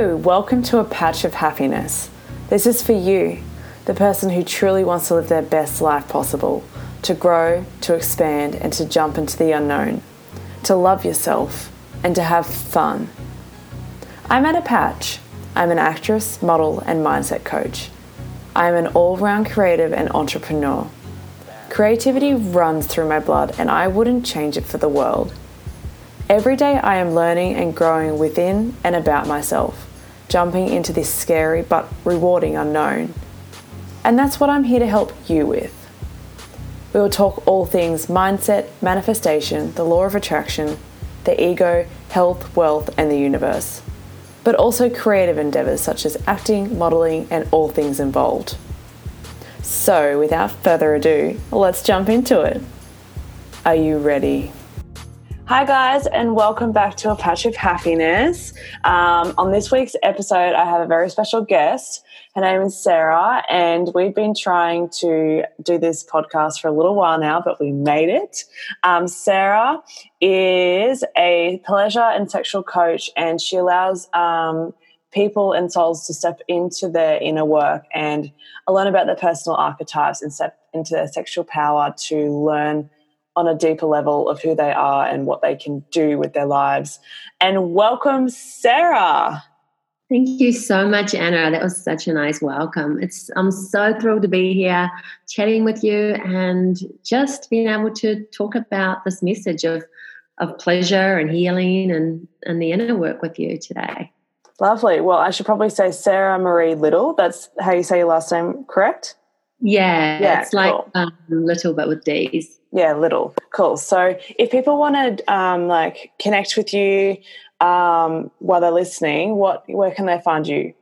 Welcome to A Patch of Happiness. This is for you, the person who truly wants to live their best life possible, to grow, to expand, and to jump into the unknown, to love yourself, and to have fun. I'm at a Patch. I'm an actress, model, and mindset coach. I'm an all round creative and entrepreneur. Creativity runs through my blood, and I wouldn't change it for the world. Every day I am learning and growing within and about myself, jumping into this scary but rewarding unknown. And that's what I'm here to help you with. We will talk all things mindset, manifestation, the law of attraction, the ego, health, wealth, and the universe, but also creative endeavours such as acting, modelling, and all things involved. So, without further ado, let's jump into it. Are you ready? Hi, guys, and welcome back to A Patch of Happiness. Um, on this week's episode, I have a very special guest. Her name is Sarah, and we've been trying to do this podcast for a little while now, but we made it. Um, Sarah is a pleasure and sexual coach, and she allows um, people and souls to step into their inner work and learn about their personal archetypes and step into their sexual power to learn on a deeper level of who they are and what they can do with their lives. And welcome, Sarah. Thank you so much, Anna. That was such a nice welcome. It's I'm so thrilled to be here chatting with you and just being able to talk about this message of of pleasure and healing and, and the inner work with you today. Lovely. Well, I should probably say Sarah Marie Liddle. That's how you say your last name, correct? Yeah, yeah it's cool. like um, little but with D's. Yeah, little. Cool. So if people want to um, like connect with you um, while they're listening, what where can they find you?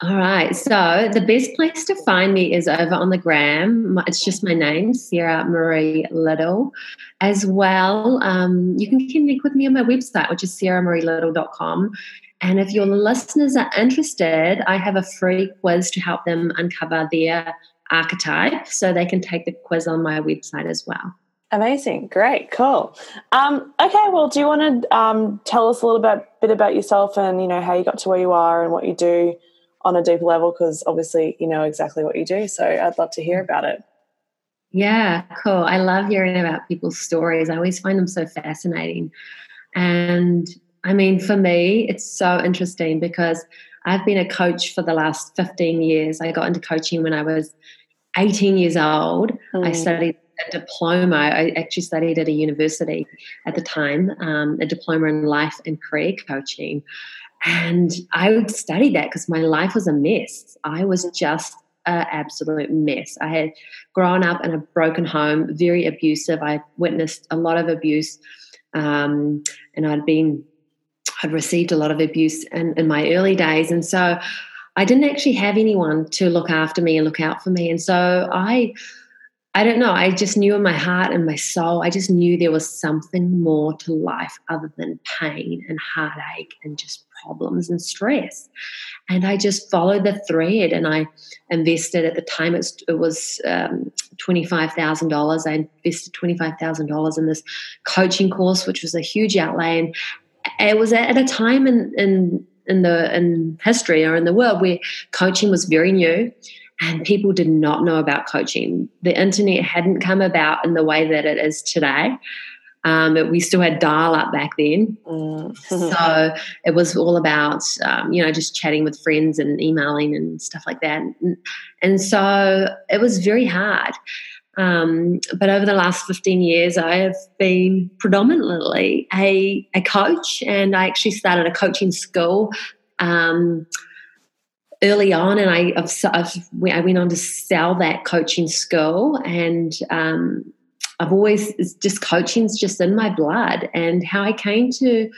All right. So the best place to find me is over on the gram. It's just my name, Sarah Marie Liddle. As well, um, you can connect with me on my website, which is sarahmarieliddle.com. And if your listeners are interested, I have a free quiz to help them uncover their archetype. So they can take the quiz on my website as well. Amazing. Great. Cool. Um, okay. Well, do you want to um, tell us a little bit, bit about yourself and, you know, how you got to where you are and what you do on a deeper level? Because obviously you know exactly what you do. So I'd love to hear about it. Yeah, cool. I love hearing about people's stories. I always find them so fascinating. And I mean, for me, it's so interesting because I've been a coach for the last 15 years. I got into coaching when I was 18 years old. Mm. I studied a diploma. I actually studied at a university at the time, um, a diploma in life and career coaching. And I would study that because my life was a mess. I was just an absolute mess. I had grown up in a broken home, very abusive. I witnessed a lot of abuse, um, and I'd been I'd received a lot of abuse in, in my early days. And so I didn't actually have anyone to look after me and look out for me. And so I, I don't know, I just knew in my heart and my soul, I just knew there was something more to life other than pain and heartache and just problems and stress. And I just followed the thread and I invested at the time, it was, um, $25,000. I invested $25,000 in this coaching course, which was a huge outlay. And it was at a time in, in in the in history or in the world where coaching was very new and people did not know about coaching. The internet hadn't come about in the way that it is today. Um, we still had dial up back then. Mm. so it was all about, um, you know, just chatting with friends and emailing and stuff like that. And, and so it was very hard. Um, but over the last 15 years, I have been predominantly a, a coach, and I actually started a coaching school um, early on, and I, I've, i went on to sell that coaching school, and um, I've always just coaching's just in my blood, and how I came to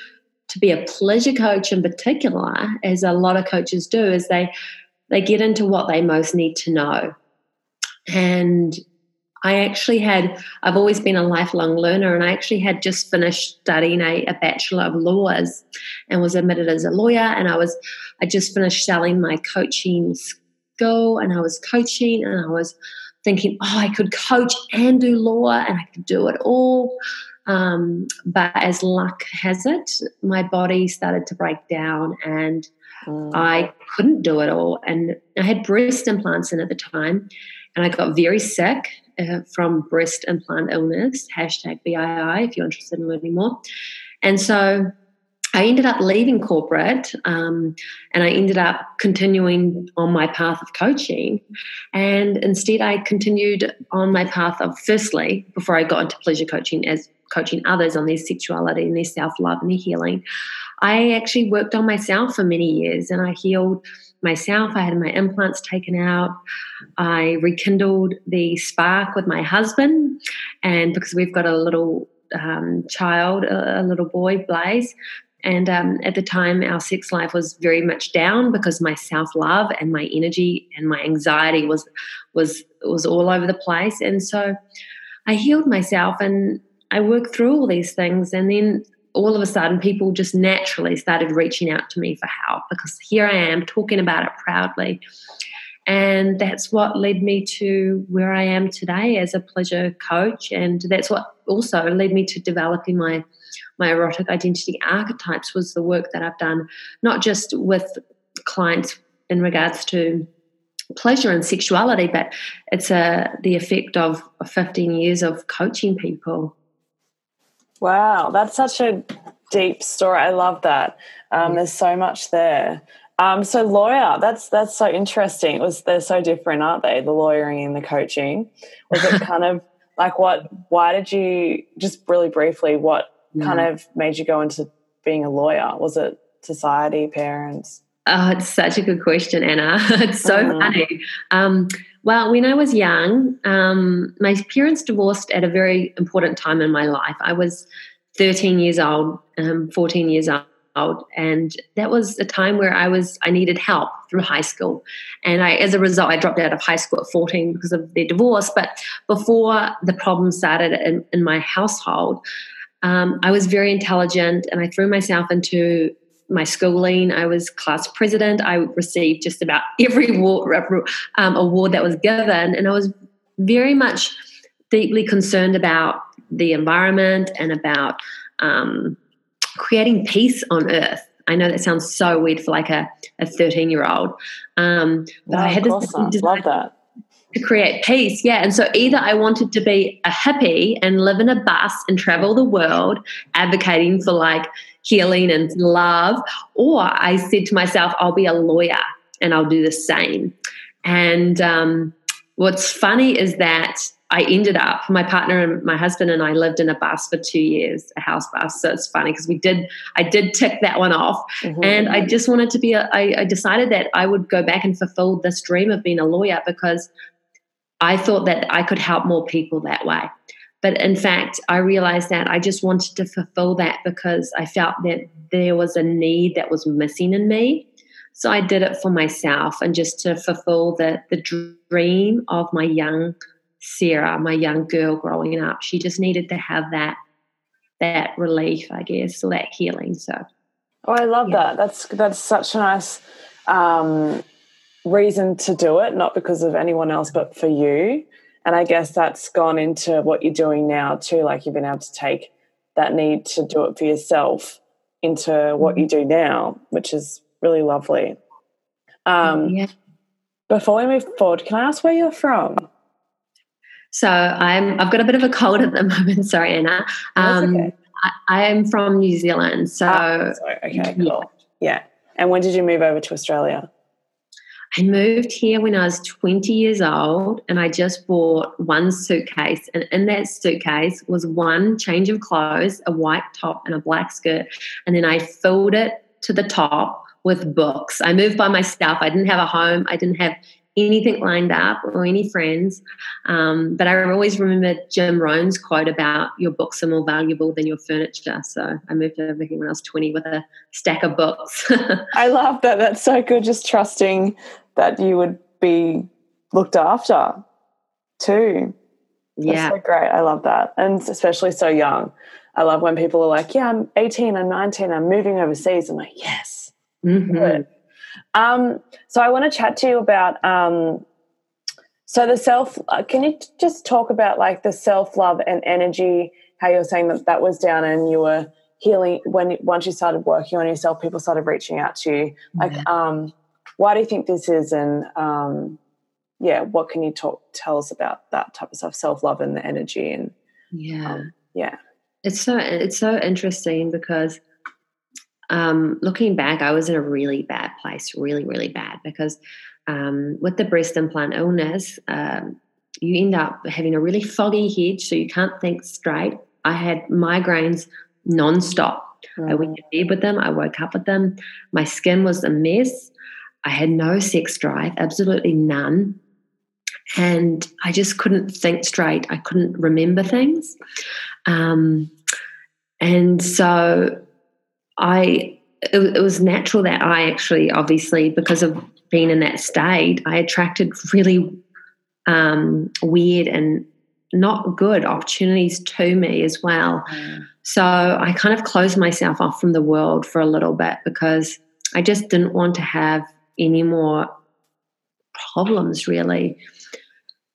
to be a pleasure coach in particular, as a lot of coaches do, is they they get into what they most need to know. And I actually had, I've always been a lifelong learner, and I actually had just finished studying a, a, Bachelor of Laws and was admitted as a lawyer. And I was, I just finished selling my coaching school, and I was coaching, and I was thinking, oh, I could coach and do law, and I could do it all. Um, but as luck has it, my body started to break down and mm. I couldn't do it all. And I had breast implants in at the time, and I got very sick uh, from breast implant illness, hashtag BII, if you're interested in learning more. And so I ended up leaving corporate um, and I ended up continuing on my path of coaching. And instead, I continued on my path of, firstly, before I got into pleasure coaching, as coaching others on their sexuality and their self love and their healing, I actually worked on myself for many years and I healed myself. I had my implants taken out. I rekindled the spark with my husband. And because we've got a little um, child, a, a, little boy, Blaze. And um, at the time, our sex life was very much down because my self love and my energy and my anxiety was was was all over the place. And so, I healed myself and I worked through all these things. And then all of a sudden, people just naturally started reaching out to me for help because here I am talking about it proudly. And that's what led me to where I am today as a pleasure coach. And that's what also led me to developing my my erotic identity archetypes was the work that I've done, not just with clients in regards to pleasure and sexuality, but it's a the effect of 15 years of coaching people Wow, that's such a deep story. I love that. Um, there's so much there. Um, so lawyer, that's that's so interesting. It was they're so different, aren't they? The lawyering and the coaching. Was it kind of like what? Why did you just really briefly? What kind of made you go into being a lawyer? Was it society, parents? Oh, it's such a good question, Anna. it's so mm. funny. Um, well, when I was young, um, my parents divorced at a very important time in my life. I was 13 years old, um, 14 years old, and that was a time where I was I needed help through high school, and I, as a result, I dropped out of high school at 14 because of their divorce. But before the problem started in, in my household, um, I was very intelligent, and I threw myself into my schooling. I was class president. I received just about every award, um, award that was given, and I was very much deeply concerned about the environment and about um, creating peace on Earth. I know that sounds so weird for like a, a 13 year old. Um, but no, I had this love that to create peace. Yeah. And so either I wanted to be a hippie and live in a bus and travel the world advocating for like healing and love, or I said to myself, I'll be a lawyer and I'll do the same. And um, what's funny is that I ended up, my partner and my husband and I lived in a bus for two years, a house bus. So it's funny because we did, I did tick that one off. Mm-hmm. And I just wanted to be, a, I, I decided that I would go back and fulfill this dream of being a lawyer because I thought that I could help more people that way. But in fact, I realized that I just wanted to fulfill that because I felt that there was a need that was missing in me. So I did it for myself and just to fulfill the, the dream of my young Sarah, my young girl growing up. She just needed to have that that relief, I guess, or that healing. So Oh, I love yeah. that. That's that's such a nice um, reason to do it, not because of anyone else, but for you. And I guess that's gone into what you're doing now too. Like you've been able to take that need to do it for yourself into what you mm-hmm. do now, which is really lovely. Um, yeah. Before we move forward, can I ask where you're from? So I'm. I've got a bit of a cold at the moment. Sorry, Anna. Um, okay. I, I, am from New Zealand. So oh, okay, cool. Yeah. yeah. And when did you move over to Australia? I moved here when I was 20 years old and I just bought one suitcase. And in that suitcase was one change of clothes, a white top and a black skirt. And then I filled it to the top with books. I moved by myself. I didn't have a home. I didn't have anything lined up or any friends. Um, but I always remember Jim Rohn's quote about your books are more valuable than your furniture. So I moved over here when I was 20 with a stack of books. I love that. That's so good. Just trusting that you would be looked after too. Yeah. That's so great. I love that. And especially so young. I love when people are like, yeah, I'm 18, I'm 19, I'm moving overseas. I'm like, yes. Mm-hmm. Um, so I want to chat to you about um, so the self. Uh, can you just talk about like the self love and energy how you're saying that that was down and you were healing when once you started working on yourself, people started reaching out to you. Like, um, why do you think this is? And um, yeah, what can you talk tell us about that type of stuff, self love and the energy and yeah, um, yeah. It's so it's so interesting because um, looking back, I was in a really bad place, really really bad because um, with the breast implant illness, um, you end up having a really foggy head, so you can't think straight. I had migraines nonstop. Mm. I went to bed with them. I woke up with them. My skin was a mess. I had no sex drive, absolutely none. And I just couldn't think straight. I couldn't remember things. Um, and so I, it, it was natural that I actually, obviously, because of being in that state, I attracted really um, weird and not good opportunities to me as well. Mm. So I kind of closed myself off from the world for a little bit because I just didn't want to have any more problems, really.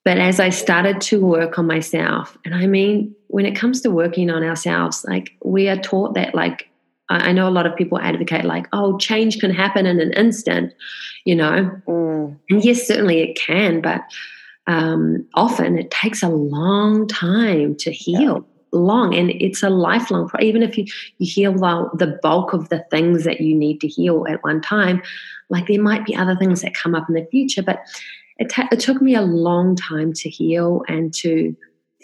But as I started to work on myself, and I mean, when it comes to working on ourselves, like we are taught that, like, I know a lot of people advocate, like, oh, change can happen in an instant, you know. Mm. And yes, certainly it can, but um, often it takes a long time to heal. Yeah. Long and it's a lifelong. Even if you you heal the, the bulk of the things that you need to heal at one time, like there might be other things that come up in the future. But it, ta- it took me a long time to heal and to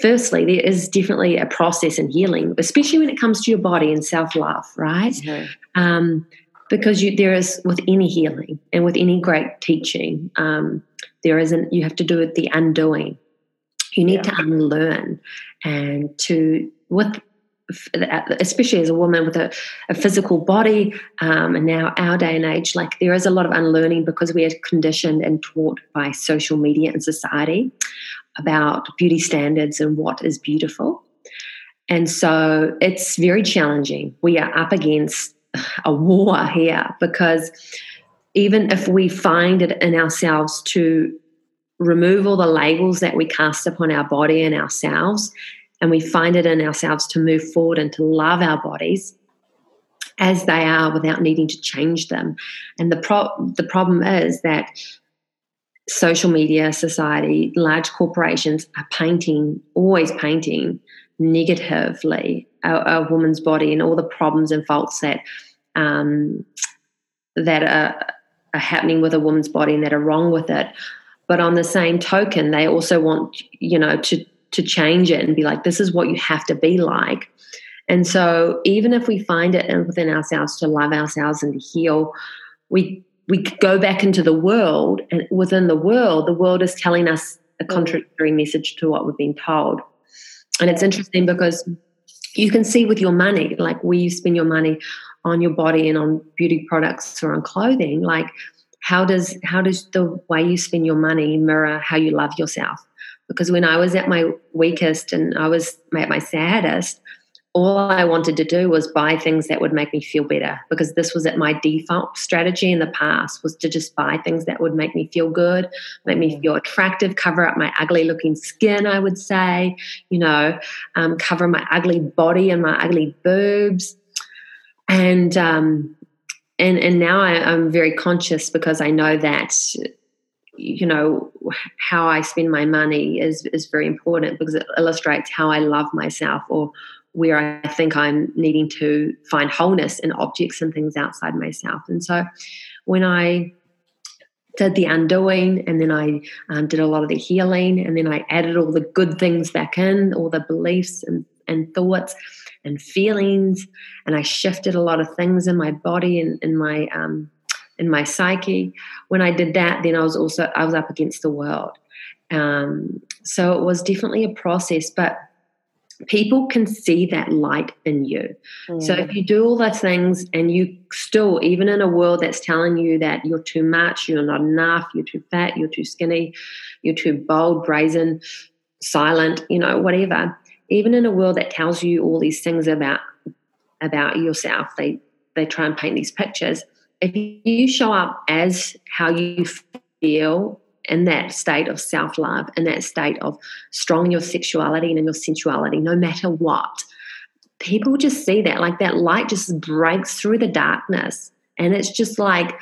firstly, there is definitely a process in healing, especially when it comes to your body and self love, right? Mm-hmm. Um, because you, there is with any healing and with any great teaching, um, there isn't. You have to do it the undoing. You need yeah. to unlearn and to with especially as a woman with a, a physical body um, and now our day and age like there is a lot of unlearning because we are conditioned and taught by social media and society about beauty standards and what is beautiful and so it's very challenging we are up against a war here because even if we find it in ourselves to remove all the labels that we cast upon our body and ourselves, and we find it in ourselves to move forward and to love our bodies as they are without needing to change them. And the pro- the problem is that social media, society, large corporations are painting, always painting negatively a, a woman's body and all the problems and faults that um, that are, are happening with a woman's body and that are wrong with it. But on the same token, they also want you know to to change it and be like, this is what you have to be like. And so, even if we find it within ourselves to love ourselves and to heal, we we go back into the world, and within the world, the world is telling us a mm. contradictory message to what we've been told. And it's interesting because you can see with your money, like where you spend your money on your body and on beauty products or on clothing, like how does how does the way you spend your money mirror how you love yourself? Because when I was at my weakest and I was at my saddest, all I wanted to do was buy things that would make me feel better because this was at my default strategy in the past was to just buy things that would make me feel good, make me feel attractive, cover up my ugly looking skin, I would say, you know, um, cover my ugly body and my ugly boobs. And um, and and now I, I'm very conscious because I know that you know how I spend my money is is very important because it illustrates how I love myself or where I think I'm needing to find wholeness in objects and things outside myself. And so when I did the undoing and then I um, did a lot of the healing and then I added all the good things back in, all the beliefs and, and thoughts and feelings, and I shifted a lot of things in my body and in my um, in my psyche. When I did that, then I was also I was up against the world. Um, so it was definitely a process, but people can see that light in you. Mm. So if you do all those things and you still, even in a world that's telling you that you're too much, you're not enough, you're too fat, you're too skinny, you're too bold, brazen, silent, you know, whatever, even in a world that tells you all these things about about yourself, they they try and paint these pictures. If you show up as how you feel in that state of self love, and that state of strong your sexuality and in your sensuality, no matter what, people just see that, like that light just breaks through the darkness. And it's just like,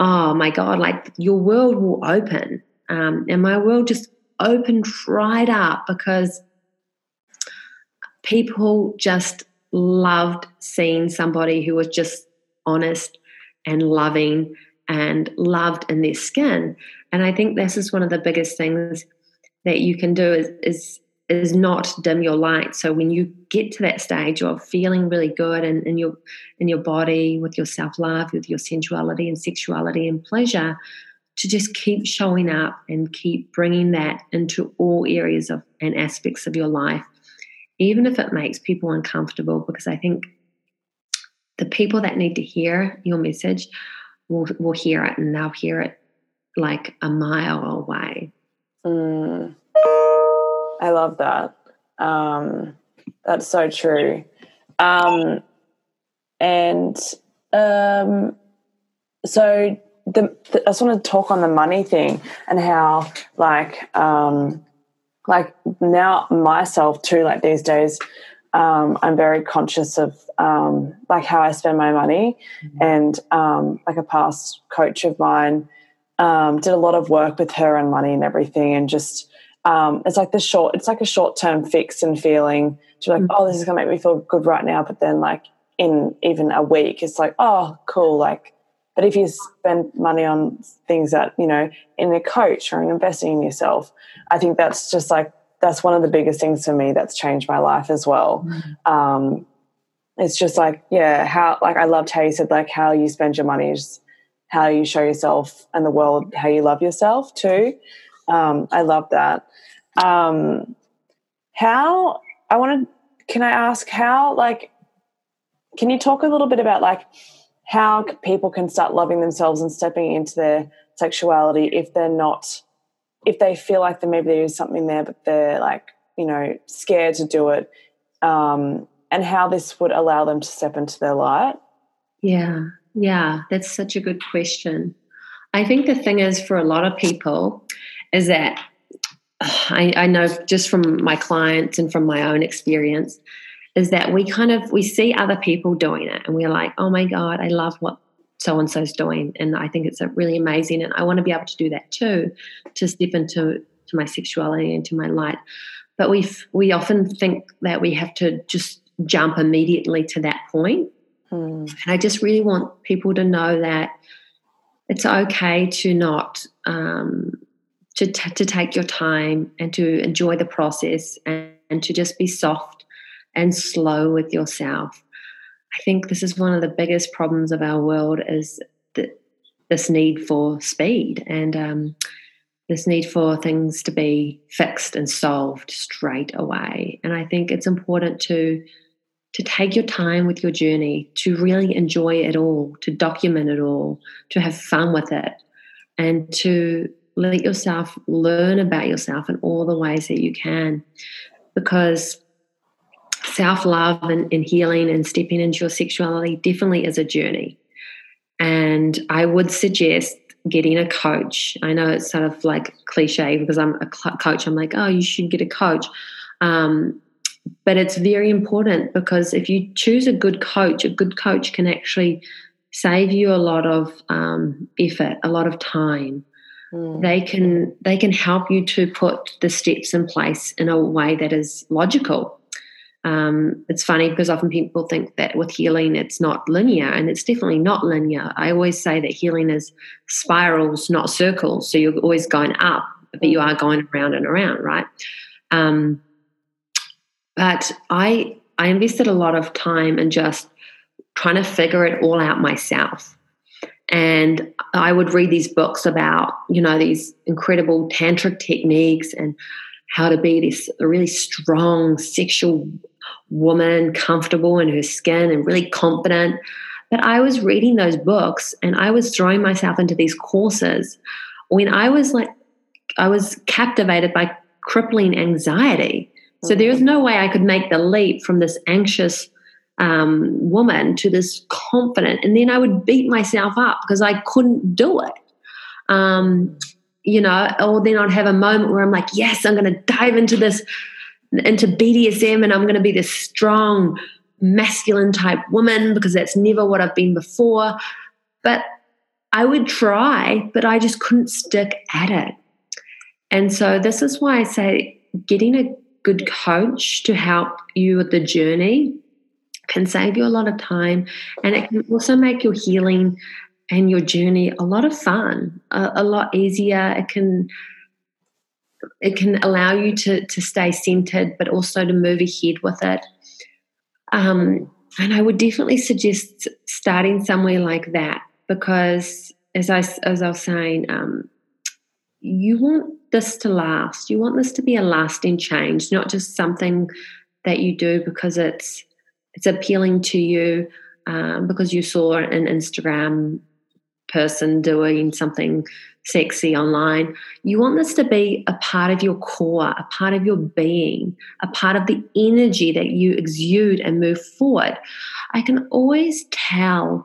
oh my God, like your world will open. Um, and my world just opened right up because people just loved seeing somebody who was just honest and loving and loved in their skin. And I think this is one of the biggest things that you can do is, is is not dim your light. So when you get to that stage of feeling really good and in your in your body, with your self-love, with your sensuality and sexuality and pleasure, to just keep showing up and keep bringing that into all areas of and aspects of your life, even if it makes people uncomfortable, because I think the people that need to hear your message will will hear it and they'll hear it like a mile away. Mm. I love that. Um, that's so true. Um, and um, so the, the, I just want to talk on the money thing and how like um, like now myself too like these days um, I'm very conscious of um, like how I spend my money mm-hmm. and um, like a past coach of mine um, did a lot of work with her and money and everything and just um, it's like the short it's like a short term fix and feeling to like mm-hmm. oh this is gonna make me feel good right now but then like in even a week it's like oh cool like but if you spend money on things that you know in a coach or in investing in yourself i think that's just like that's one of the biggest things for me that's changed my life as well mm-hmm. um, it's just like yeah how like i loved how you said like how you spend your money is how you show yourself and the world how you love yourself too um, I love that. Um, how I want to? Can I ask how? Like, can you talk a little bit about like how people can start loving themselves and stepping into their sexuality if they're not, if they feel like there maybe there is something there, but they're like you know scared to do it, um, and how this would allow them to step into their light. Yeah, yeah, that's such a good question. I think the thing is for a lot of people, is that I, I know just from my clients and from my own experience is that we kind of we see other people doing it and we're like oh my god i love what so and so's doing and i think it's uh, really amazing and i want to be able to do that too to step into to my sexuality and to my light but we we often think that we have to just jump immediately to that point hmm. and i just really want people to know that it's okay to not um, to, t- to take your time and to enjoy the process and, and to just be soft and slow with yourself. I think this is one of the biggest problems of our world is this need for speed and um, this need for things to be fixed and solved straight away. And I think it's important to to take your time with your journey, to really enjoy it all, to document it all, to have fun with it, and to let yourself learn about yourself in all the ways that you can because self love and, and, healing and stepping into your sexuality definitely is a journey. And I would suggest getting a coach. I know it's sort of like cliche because I'm a coach. I'm like, oh, you should get a coach. Um, but it's very important because if you choose a good coach, a good coach can actually save you a lot of um, effort, a lot of time, Mm. They can they can help you to put the steps in place in a way that is logical. Um, it's funny because often people think that with healing it's not linear, and it's definitely not linear. I always say that healing is spirals, not circles. So you're always going up, but you are going around and around, right? Um, but I I invested a lot of time in just trying to figure it all out myself. And I would read these books about, you know, these incredible tantric techniques and how to be this really strong sexual woman, comfortable in her skin and really confident. But I was reading those books and I was throwing myself into these courses when I was like, I was captivated by crippling anxiety. So there was no way I could make the leap from this anxious um, woman to this confident, and then I would beat myself up because I couldn't do it. Um, you know, or then I'd have a moment where I'm like, yes, I'm going to dive into this into BDSM and I'm going to be this strong, masculine type woman because that's never what I've been before. But I would try, but I just couldn't stick at it. And so this is why I say getting a good coach to help you with the journey can save you a lot of time and it can also make your healing and your journey a lot of fun, a, a lot easier. It can it can allow you to to stay centered, but also to move ahead with it. Um, and I would definitely suggest starting somewhere like that because, as I as I was saying, um, you want this to last. You want this to be a lasting change, not just something that you do because it's it's appealing to you um, because you saw an Instagram person doing something sexy online. You want this to be a part of your core, a part of your being, a part of the energy that you exude and move forward. I can always tell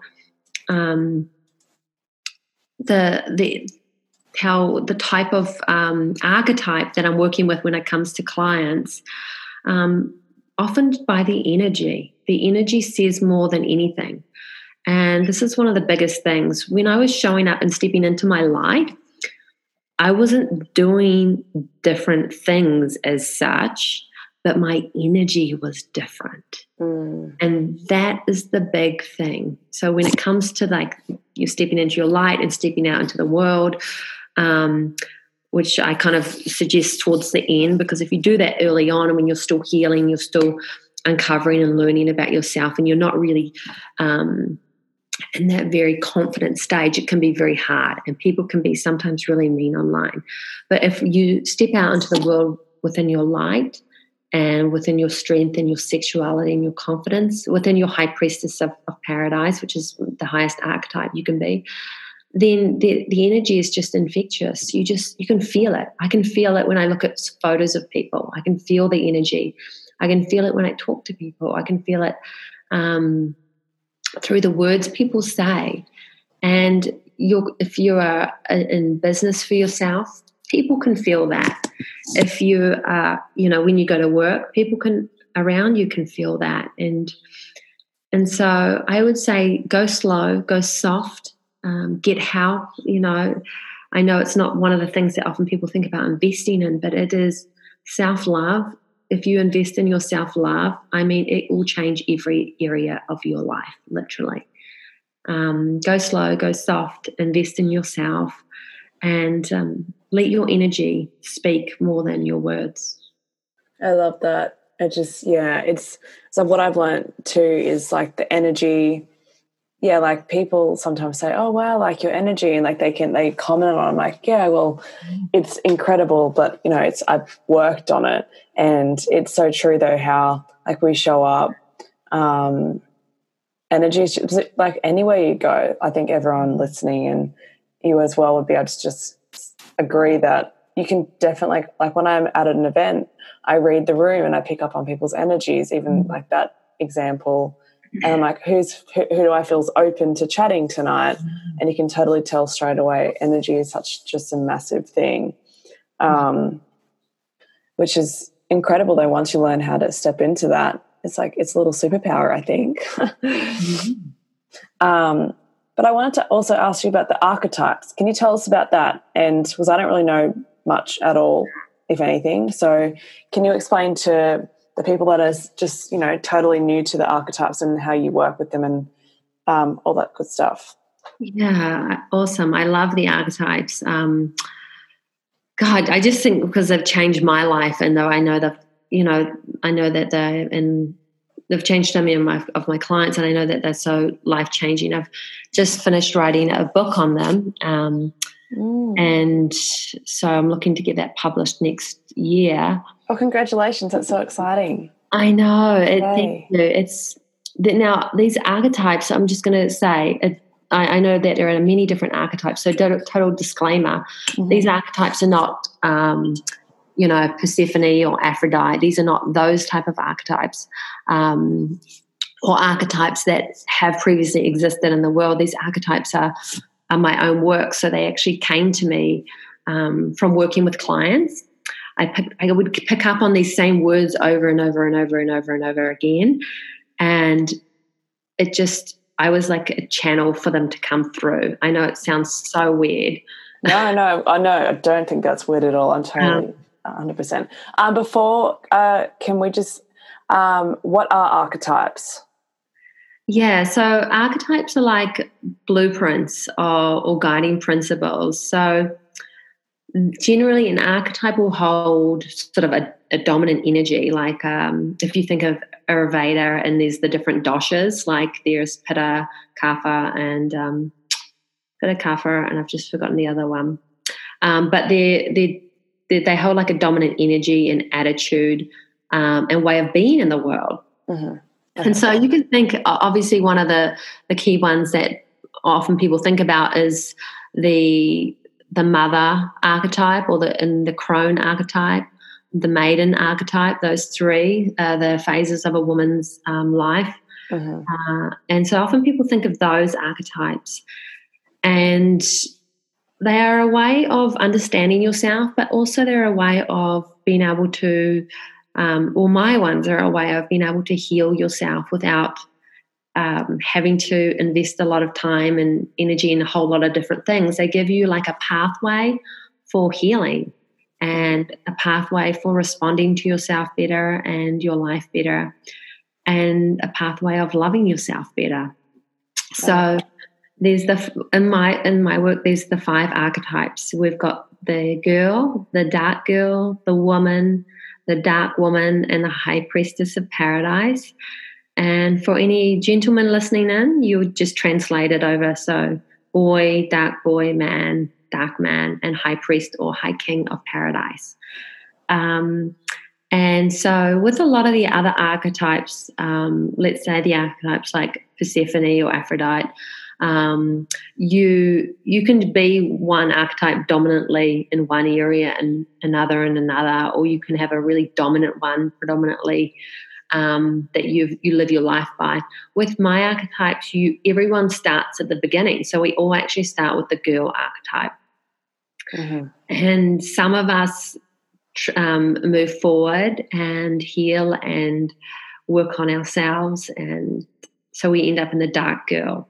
um, the the how the type of um, archetype that I'm working with when it comes to clients, um, often by the energy. The energy says more than anything. And this is one of the biggest things. When I was showing up and stepping into my light, I wasn't doing different things as such, but my energy was different. Mm. And that is the big thing. So when it comes to like you stepping into your light and stepping out into the world, um, which I kind of suggest towards the end, because if you do that early on and when you're still healing, you're still uncovering and learning about yourself, and you're not really um, in that very confident stage, it can be very hard, and people can be sometimes really mean online. But if you step out into the world within your light and within your strength and your sexuality and your confidence, within your high priestess of, of paradise, which is the highest archetype you can be, then the, the energy is just infectious. You just you can feel it. I can feel it when I look at photos of people. I can feel the energy. I can feel it when I talk to people. I can feel it. Um, through the words people say. And you're, if you are in business for yourself, people can feel that. If you are, you know, when you go to work, people can around you can feel that. And and so I would say go slow, go soft, um, get help. You know, I know it's not one of the things that often people think about investing in, but it is self love if you invest in your self love, I mean, it will change every area of your life, literally. Um, go slow, go soft, invest in yourself, and um, let your energy speak more than your words. I love that. I just, yeah, it's so what I've learned too is like the energy yeah, like people sometimes say, "Oh wow, like your energy," and like they can they comment on. I'm like, yeah, well, mm. it's incredible, but you know, it's I've worked on it, and it's so true though how like we show up. Um, energy like anywhere you go. I think everyone listening and you as well would be able to just agree that you can definitely like, like when I'm at an event, I read the room and I pick up on people's energies, even mm. like that example and I'm like, who's who, who do I feels open to chatting tonight? Mm-hmm. And you can totally tell straight away. Energy is such just a massive thing, um, which is incredible. Though once you learn how to step into that, it's like it's a little superpower, I think. mm-hmm. um, but I wanted to also ask you about the archetypes. Can you tell us about that? And because I don't really know much at all, if anything. So, can you explain to the people that are just you know totally new to the archetypes and how you work with them and um, all that good stuff. Yeah awesome. I love the archetypes. Um, god i just think because they've changed my life and though i know that you know i know that they and they've changed so many of my, of my clients and i know that they're so life changing i've just finished writing a book on them um, mm. and so i'm looking to get that published next year Oh, congratulations! That's so exciting. I know. It, thank you. It's now these archetypes. I'm just going to say. It, I, I, know that there are many different archetypes. So, total disclaimer: mm-hmm. these archetypes are not, um, you know, Persephone or Aphrodite. These are not those type of archetypes. Um, or archetypes that have previously existed in the world. These archetypes are, are my own work. So they actually came to me um, from working with clients I pick, I would pick up on these same words over and over and over and over and over again, and it just I was like a channel for them to come through. I know it sounds so weird. No, no, I know. I don't think that's weird at all. I'm totally um, 100%. Um, before, uh, can we just, um, what are archetypes? Yeah, so archetypes are like blueprints or, or guiding principles. So generally, an archetype will hold sort of a, a dominant energy. Like um, if you think of Ayurveda and there's the different doshas, like there's Pitta, Kapha, and um, Pitta, Kapha, and I've just forgotten the other one. Um, but they they they hold like a dominant energy and attitude um, and way of being in the world. Mm-hmm. And so you can think, obviously, one of the the key ones that often people think about is the the mother archetype or the in the crone archetype, the maiden archetype. Those three are the phases of a woman's um, life. Mm-hmm. Uh, and so often people think of those archetypes, and they are a way of understanding yourself, but also they're a way of being able to um, or my ones are a way of being able to heal yourself without um, having to invest a lot of time and energy in a whole lot of different things. They give you like a pathway for healing and a pathway for responding to yourself better and your life better and a pathway of loving yourself better. So there's the in my in my work there's the five archetypes. We've got the girl, the dark girl, the woman, the dark woman, and the high priestess of paradise. And for any gentlemen listening in, you just translate it over. So, boy, dark boy, man, dark man, and high priest or high king of paradise. Um, and so, with a lot of the other archetypes, um, let's say the archetypes like Persephone or Aphrodite, um, you you can be one archetype dominantly in one area and another in another, or you can have a really dominant one predominantly um, that you you live your life by. With my archetypes, you everyone starts at the beginning, so we all actually start with the girl archetype, mm-hmm. and some of us um, move forward and heal and work on ourselves, and so we end up in the dark girl.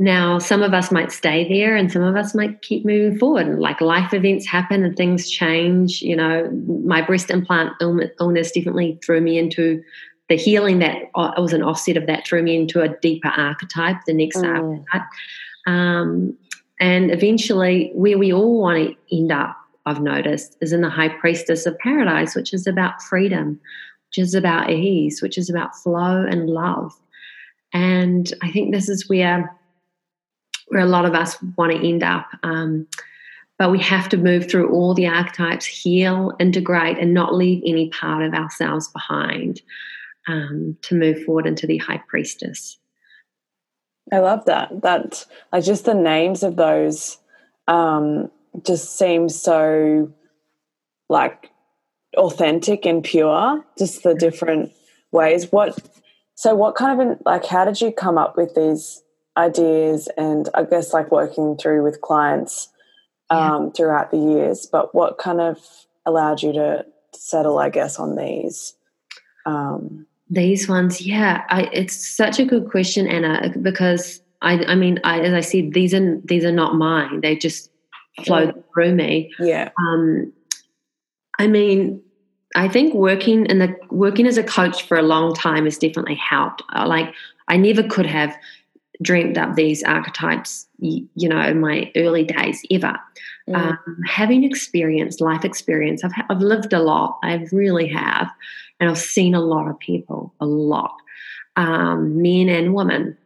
Now, some of us might stay there and some of us might keep moving forward. Like life events happen and things change. You know, my breast implant illness definitely threw me into the healing that uh, was an offset of that, threw me into a deeper archetype, the next mm. archetype. Um, and eventually, where we all want to end up, I've noticed, is in the high priestess of paradise, which is about freedom, which is about ease, which is about flow and love. And I think this is where where a lot of us want to end up. Um, but we have to move through all the archetypes, heal, integrate, and not leave any part of ourselves behind um, to move forward into the high priestess. I love that. That like just the names of those um, just seem so like authentic and pure. Just the different ways. What so? What kind of like? How did you come up with these ideas and I guess like working through with clients um, yeah. throughout the years. But what kind of allowed you to settle, I guess, on these? Um, these ones, yeah, I, it's such a good question, Anna, because I, I mean, I, as I said, these are these are not mine; they just flow yeah. through me. Yeah. Um, I mean, I think working in the working as a coach for a long time has definitely helped. Like, I never could have dreamed up these archetypes, you know, in my early days ever. Mm. Um, having experienced life experience, I've, I've lived a lot. I really have. And I've seen a lot of people, a lot, um, men and women.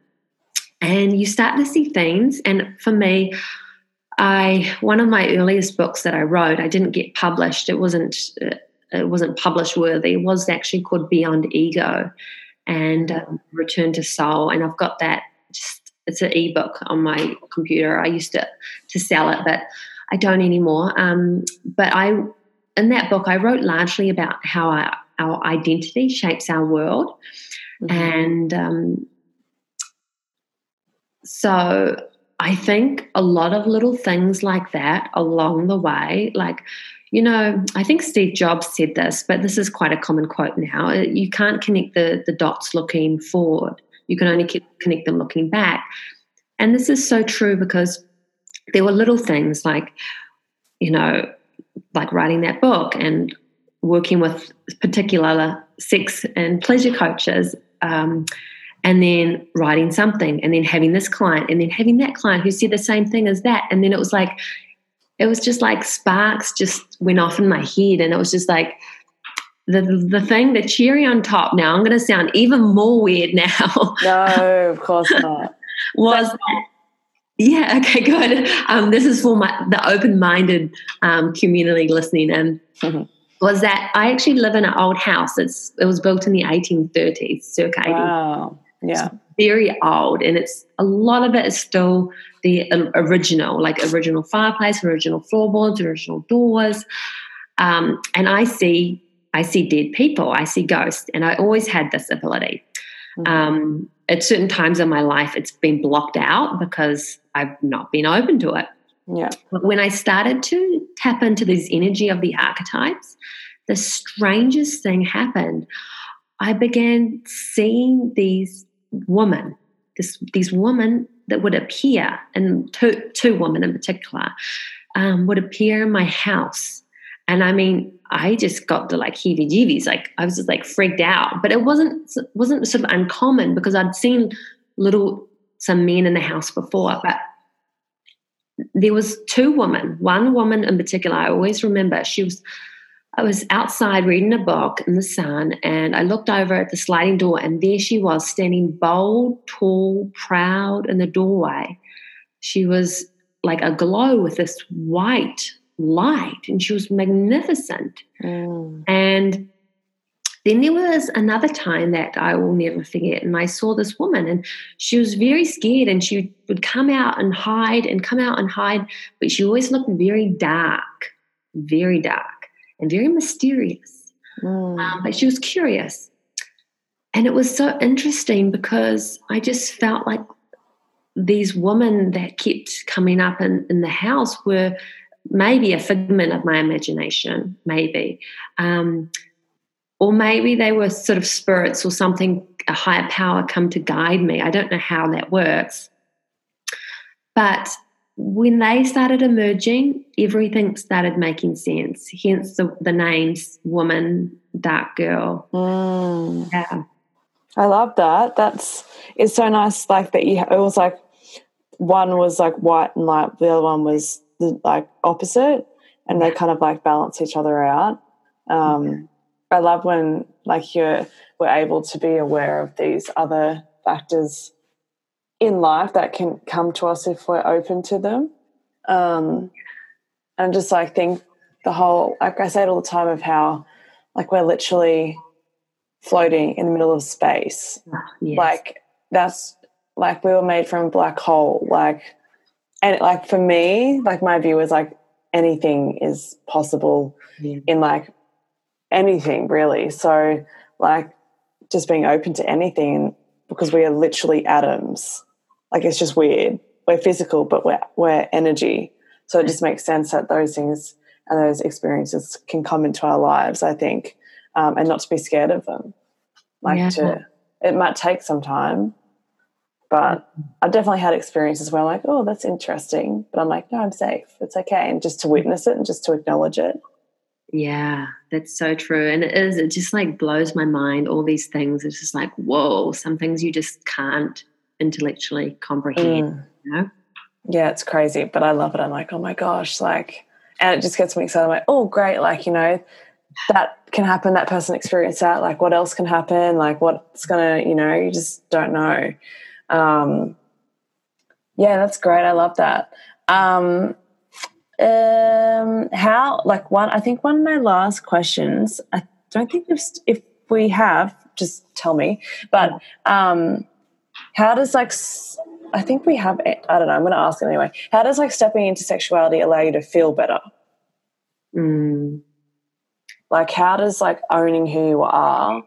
And you start to see things. And for me, I one of my earliest books that I wrote, I didn't get published. It wasn't uh, it wasn't published worthy. It was actually called Beyond Ego and um, Return to Soul. And I've got that just it's an ebook on my computer. I used to to sell it, but I don't anymore. Um, but I in that book I wrote largely about how our, our identity shapes our world, mm-hmm. and um, so I think a lot of little things like that along the way, like you know, I think Steve Jobs said this, but this is quite a common quote now. You can't connect the, the dots looking forward, you can only connect them looking back. And this is so true because there were little things like, you know, like writing that book and working with particular sex and pleasure coaches. Um, and then writing something and then having this client and then having that client who said the same thing as that and then it was like it was just like sparks just went off in my head and it was just like the the thing the cherry on top now i'm going to sound even more weird now no of course not was that, yeah okay good um, this is for my the open-minded um, community listening and mm-hmm. was that i actually live in an old house it's it was built in the 1830s circa wow. yeah it's very old and it's a lot of it is still the original, like original fireplace, original floorboards, original doors. Um, and I see, I see dead people, I see ghosts, and I always had this ability. Mm-hmm. Um, at certain times in my life, it's been blocked out because I've not been open to it. Yeah. But when I started to tap into this energy of the archetypes, the strangest thing happened. I began seeing these women, this, these women that would appear, and two, two women in particular, um, would appear in my house. And I mean, I just got the like heebie jeebies. Like I was just like freaked out. But it wasn't wasn't sort of uncommon because I'd seen little some men in the house before. But there was two women. One woman in particular, I always remember. She was I was outside reading a book in the sun, and I looked over at the sliding door, and there she was, standing bold, tall, proud in the doorway. She was like a glow with this white light, and she was magnificent. Mm. And then there was another time that I will never forget, and I saw this woman, and she was very scared, and she would come out and hide and come out and hide, but she always looked very dark, very dark and very mysterious. Mm. Um, but she was curious. And it was so interesting because I just felt like these women that kept coming up in, in the house were maybe a figment of my imagination, maybe. Um, or maybe they were sort of spirits or something, a higher power come to guide me. I don't know how that works. But when they started emerging, everything started making sense. Hence the, the names woman, dark girl. Mm. Yeah. I love that. That's it's so nice. Like that you. It was like one was like white and light. The other one was the, like opposite, and they kind of like balance each other out. Um, I love when like you're we're able to be aware of these other factors in life that can come to us if we're open to them. Um, and just like think the whole, like I say it all the time, of how like we're literally floating in the middle of space. Ah, yes. Like that's like we were made from a black hole. Like, and like for me, like my view is like anything is possible yeah. in like anything really. So like just being open to anything because we are literally atoms. Like it's just weird. We're physical, but we're we're energy. So it just makes sense that those things and those experiences can come into our lives. I think, um, and not to be scared of them. Like yeah. to, it might take some time, but I've definitely had experiences where I'm like, oh, that's interesting, but I'm like, no, I'm safe. It's okay, and just to witness it and just to acknowledge it. Yeah, that's so true. And it is, it just like blows my mind, all these things. It's just like, whoa, some things you just can't intellectually comprehend. Mm. You know? Yeah, it's crazy, but I love it. I'm like, oh my gosh, like, and it just gets me excited. I'm like, oh, great, like you know, that can happen. That person experienced that. Like, what else can happen? Like, what's gonna, you know, you just don't know. Um, yeah, that's great. I love that. Um, um, how like one? I think one of my last questions. I don't think if if we have, just tell me. But um, how does like I think we have I don't know, I'm going to ask anyway. How does like stepping into sexuality allow you to feel better? Mm. Like how does like owning who you are?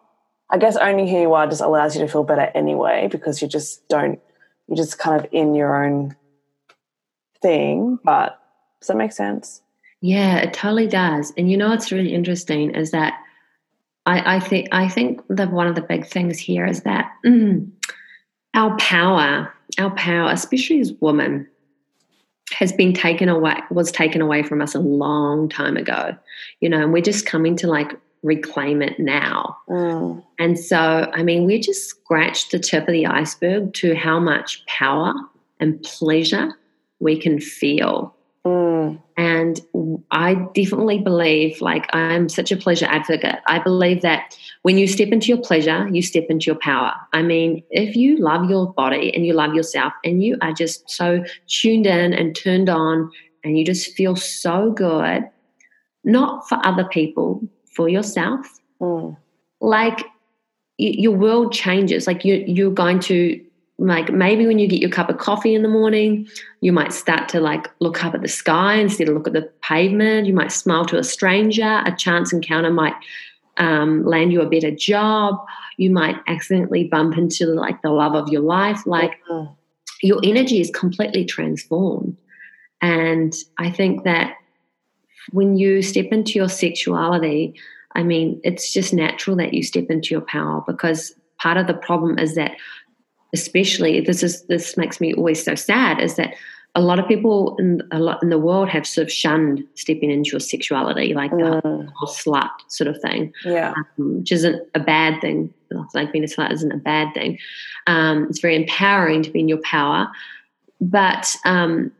I guess owning who you are just allows you to feel better anyway because you just don't you're just kind of in your own thing, but does that make sense? Yeah, it totally does. And you know what's really interesting is that I, I think I think that one of the big things here is that mm, our power, our power, especially as women, has been taken away was taken away from us a long time ago you know and we're just coming to like reclaim it now mm. and so i mean we just scratched the tip of the iceberg to how much power and pleasure we can feel Mm. And I definitely believe, like, I'm such a pleasure advocate. I believe that when you step into your pleasure, you step into your power. I mean, if you love your body and you love yourself and you are just so tuned in and turned on and you just feel so good, not for other people, for yourself, mm. like, your world changes. Like, you, you're going to like maybe when you get your cup of coffee in the morning you might start to like look up at the sky instead of look at the pavement you might smile to a stranger a chance encounter might um, land you a better job you might accidentally bump into like the love of your life like mm-hmm. your energy is completely transformed and i think that when you step into your sexuality i mean it's just natural that you step into your power because part of the problem is that especially this is this makes me always so sad is that a lot of people in a lot in the world have sort of shunned stepping into your sexuality, like mm. the whole slut sort of thing, yeah, um, which isn't a bad thing. Like being a slut isn't a bad thing. Um, it's very empowering to be in your power, but um,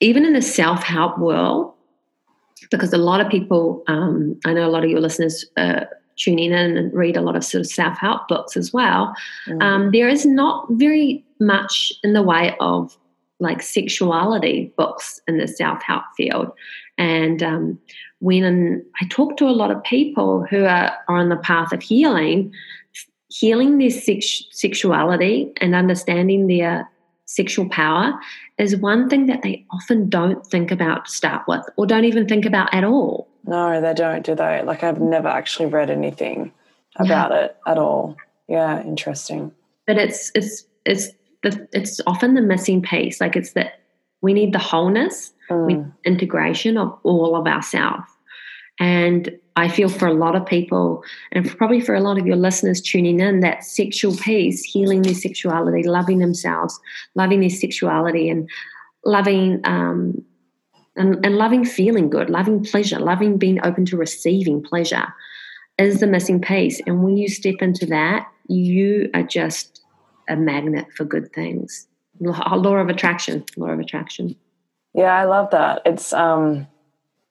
even in the self help world, because a lot of people, um, I know a lot of your listeners uh, tuning in and read a lot of sort of self help books as well, mm. um, there is not very much in the way of like sexuality books in the self help field. And um, when I talk to a lot of people who are, are on the path of healing, healing their sex- sexuality and understanding their sexual power is one thing that they often don't think about to start with or don't even think about at all. No, they don't, do they? Like I've never actually read anything about yeah. it at all. Yeah, interesting. But it's it's it's the it's often the missing piece. Like it's that we need the wholeness, mm. we integration of all of ourselves. And I feel for a lot of people, and probably for a lot of your listeners tuning in, that sexual piece, healing their sexuality, loving themselves, loving their sexuality, and loving um, and, and loving feeling good, loving pleasure, loving being open to receiving pleasure is the missing piece. And when you step into that, you are just a magnet for good things. Law of attraction, law of attraction. Yeah, I love that. It's um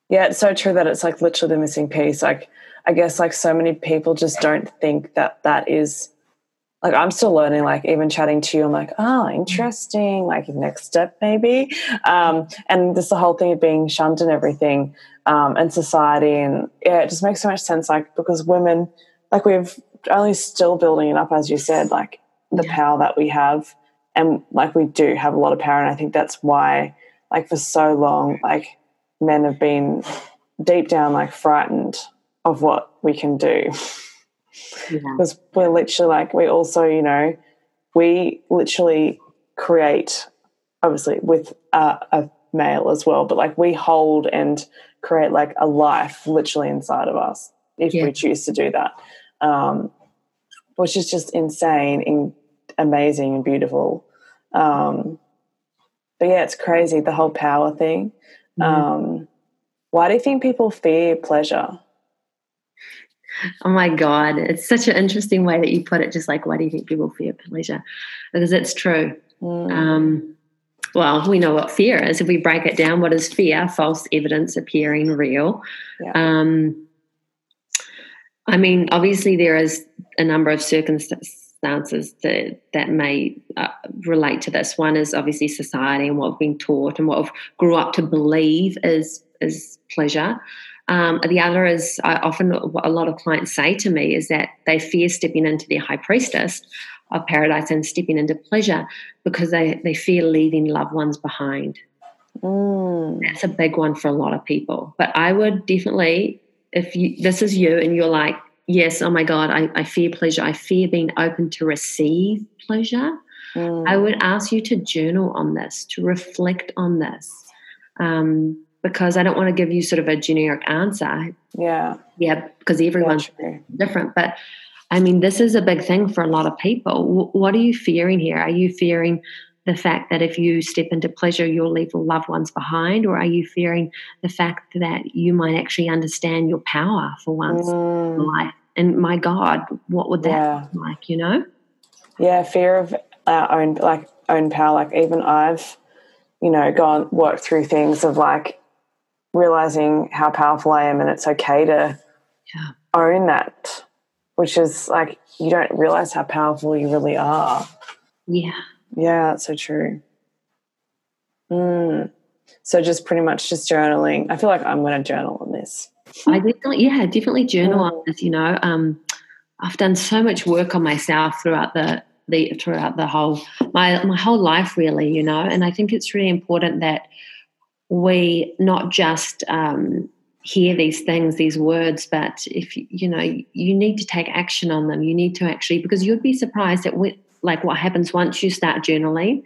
yeah, it's so true that it's like literally the missing piece. Like I guess like so many people just don't think that that is like I'm still learning, like even chatting to you, I'm like, oh, interesting, like next step maybe. Um, and this the whole thing of being shunned and everything, um, and society. And yeah, it just makes so much sense, like, because women, like we've only still building it up, as you said, like the yeah. power that we have. And like we do have a lot of power. And I think that's why, like, for so long, like men have been deep down, like frightened of what we can do because yeah. we're literally like we also you know we literally create obviously with a, a male as well but like we hold and create like a life literally inside of us if yeah. we choose to do that um, which is just insane and amazing and beautiful um, but yeah it's crazy the whole power thing mm-hmm. um, why do you think people fear pleasure Oh my God. It's such an interesting way that you put it. Just like, why do you think people fear pleasure? Because it's true. Mm. Um, well, we know what fear is. If we break it down, what is fear? False evidence appearing real. Yeah. Um, I mean, obviously, there is a number of circumstances that that may uh, relate to this. One is obviously society and what we've been taught and what we've grew up to believe is is pleasure. Um, the other is I often what a lot of clients say to me is that they fear stepping into their high priestess of paradise and stepping into pleasure because they, they fear leaving loved ones behind. Mm. That's a big one for a lot of people. But I would definitely, if you, this is you and you're like, yes, oh my God, I, I fear pleasure, I fear being open to receive pleasure, mm. I would ask you to journal on this, to reflect on this. Um, because I don't want to give you sort of a generic answer. Yeah. Yeah, because everyone's yeah, different. But I mean, this is a big thing for a lot of people. W- what are you fearing here? Are you fearing the fact that if you step into pleasure, you'll leave loved ones behind? Or are you fearing the fact that you might actually understand your power for once mm. in life? And my God, what would that yeah. look like, you know? Yeah, fear of our own, like, own power. Like, even I've, you know, gone, worked through things of like realizing how powerful I am and it's okay to yeah. own that, which is like, you don't realize how powerful you really are. Yeah. Yeah, that's so true. Mm. So just pretty much just journaling. I feel like I'm going to journal on this. I definitely, yeah, definitely journal on this. You know, um, I've done so much work on myself throughout the the throughout the whole my my whole life, really. You know, and I think it's really important that we not just um, hear these things, these words, but if you know, you need to take action on them. You need to actually because you'd be surprised at what like what happens once you start journaling,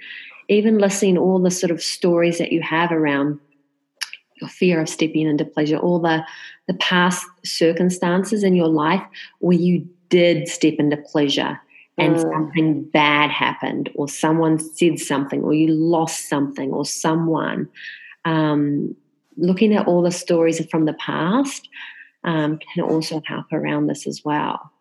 even listening all the sort of stories that you have around your fear of stepping into pleasure, all the the past circumstances in your life where you did step into pleasure and mm. something bad happened, or someone said something, or you lost something, or someone. Um, looking at all the stories from the past um, can also help around this as well.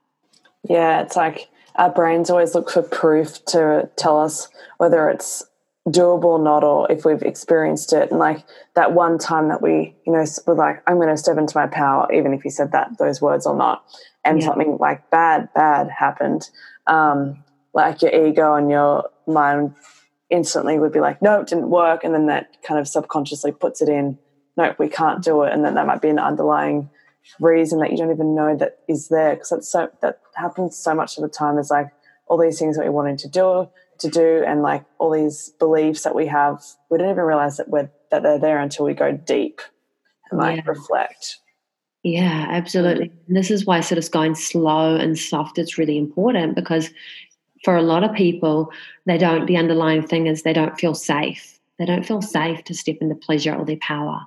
Yeah, it's like our brains always look for proof to tell us whether it's doable or not or if we've experienced it. And like that one time that we you know were like i'm going to step into my power even if you said that those words or not. And yeah. something like bad bad happened. Um like your ego and your mind instantly would be like no it didn't work and then that kind of subconsciously puts it in. No we can't do it and then that might be an underlying reason that you don't even know that is there because that's so that happens so much of the time is like all these things that we wanted to do to do and like all these beliefs that we have we don't even realize that we're that they're there until we go deep and like yeah. reflect. Yeah absolutely. Mm. And this is why sort of going slow and soft is really important because for a lot of people they don't the underlying thing is they don't feel safe. They don't feel safe to step into pleasure or their power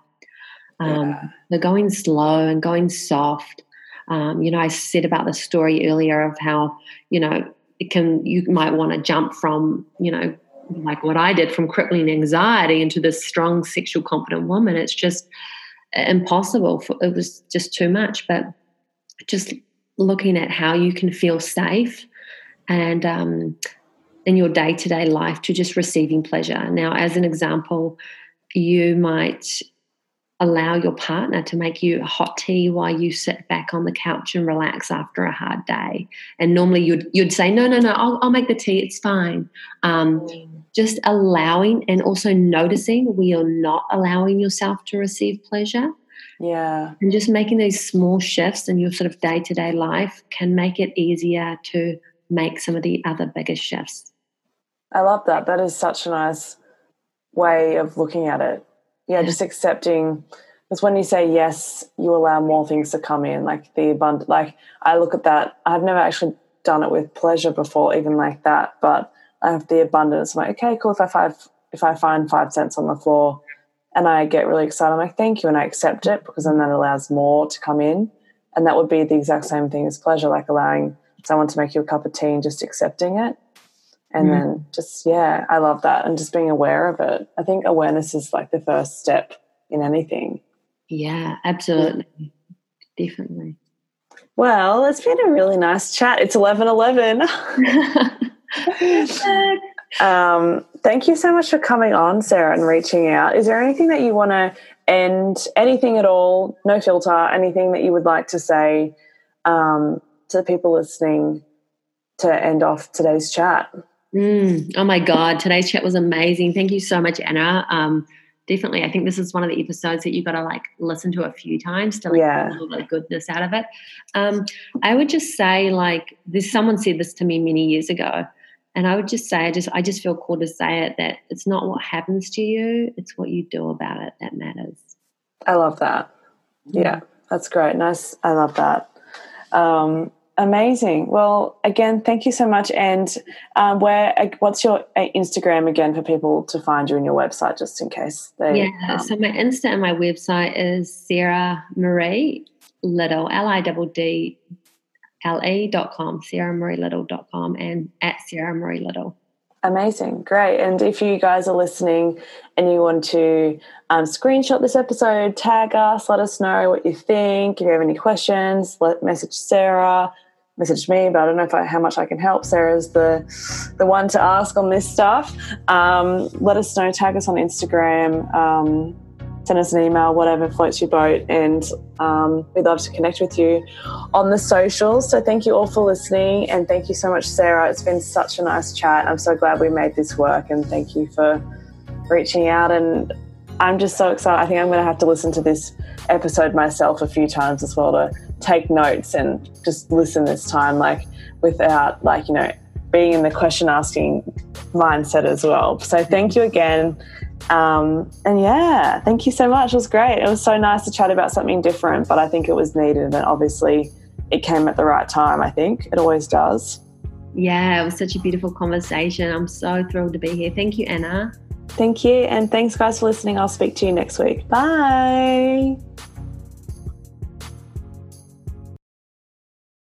um, yeah. they're going slow and going soft um, you know i said about the story earlier of how you know it can you might want to jump from you know like what I did from crippling anxiety into this strong sexual confident woman. It's just impossible. For, it was just too much. But just looking at how you can feel safe and um, in your day to day life to just receiving pleasure. Now, as an example, you might allow your partner to make you a hot tea while you sit back on the couch and relax after a hard day. And normally you'd you'd say, no, no, no, I'll, I'll make the tea. It's fine. Um, just allowing and also noticing we are not allowing yourself to receive pleasure. Yeah. And just making these small shifts in your sort of day to day life can make it easier to make some of the other bigger shifts. I love that. That is such a nice way of looking at it yeah, just accepting because when you say yes, you allow more things to come in, like the abundant. Like I look at that. I've never actually done it with pleasure before, even like that. But I have the abundance. I'm like, okay, cool. If I find if I find five cents on the floor, and I get really excited, I'm like, thank you, and I accept it because then that allows more to come in. And that would be the exact same thing as pleasure, like allowing someone to make you a cup of tea and just accepting it and mm then just yeah i love that. And just being aware of it. I think awareness is like the first step in anything. Yeah absolutely. Yeah. definitely. Well it's been a really nice chat. It's 11 11 um, thank you so much for coming on sarah and reaching out. Is there anything that you want to end anything at all? No filter. Anything that you would like to say um, to the people listening to end off today's chat Mm, oh my God, today's chat was amazing. Thank you so much, Anna. Um, definitely, I think this is one of the episodes that you've got to like listen to a few times to like yeah. get a little goodness out of it. Um, I would just say, like, this someone said this to me many years ago, and I would just say, I just, I just feel called to say it that it's not what happens to you, it's what you do about it that matters. I love that. Yeah, that's great. Nice. I love that. Um, Amazing. Well, again, thank you so much. And um, where, what's your uh, Instagram again for people to find you in your website, just in case they? Yeah. Um, so my Insta and my website is Sarah Marie Liddle, L I D D L E dot com, Sarah Marie Liddle dot com, and at Sarah Marie Liddle. Amazing, great. And if you guys are listening and you want to um, screenshot this episode, tag us, let us know what you think. If you have any questions, let message Sarah, message me. But I don't know if I, how much I can help. Sarah's the the one to ask on this stuff. Um, let us know. Tag us on Instagram. Um, send us an email, whatever floats your boat, and um, we'd love to connect with you on the socials. So thank you all for listening, and thank you so much, Sarah. It's been such a nice chat. I'm so glad we made this work, and thank you for reaching out. And I'm just so excited. I think I'm going to have to listen to this episode myself a few times as well to take notes and just listen this time, like without, like, you know, being in the question asking mindset as well. So thank you again. Um, and yeah, thank you so much. It was great. It was so nice to chat about something different, but I think it was needed. And obviously, it came at the right time, I think. It always does. Yeah, it was such a beautiful conversation. I'm so thrilled to be here. Thank you, Anna. Thank you. And thanks, guys, for listening. I'll speak to you next week. Bye.